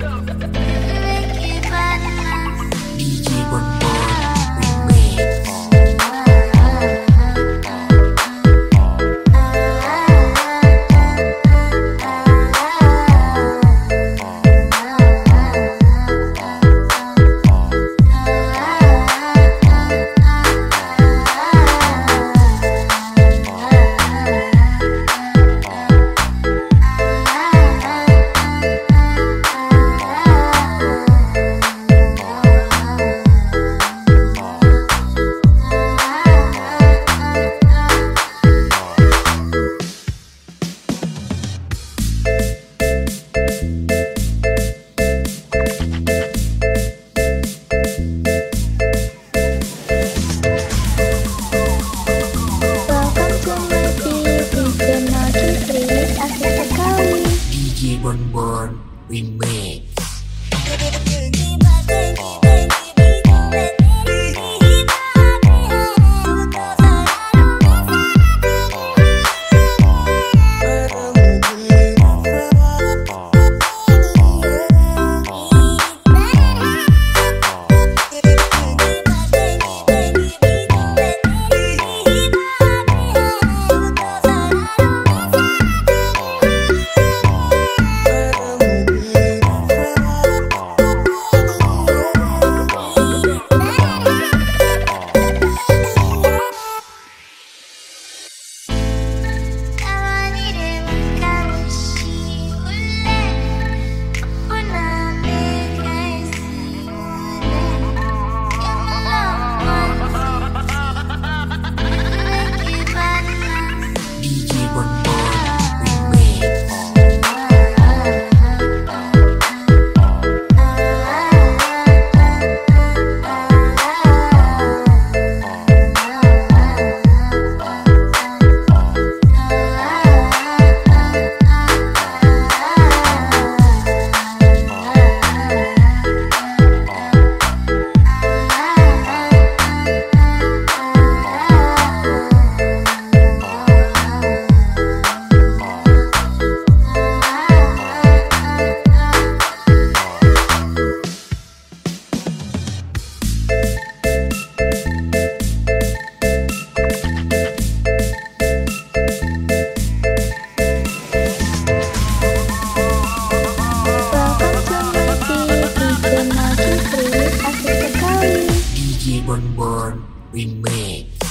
Go. One more we made. Bon Bon Remake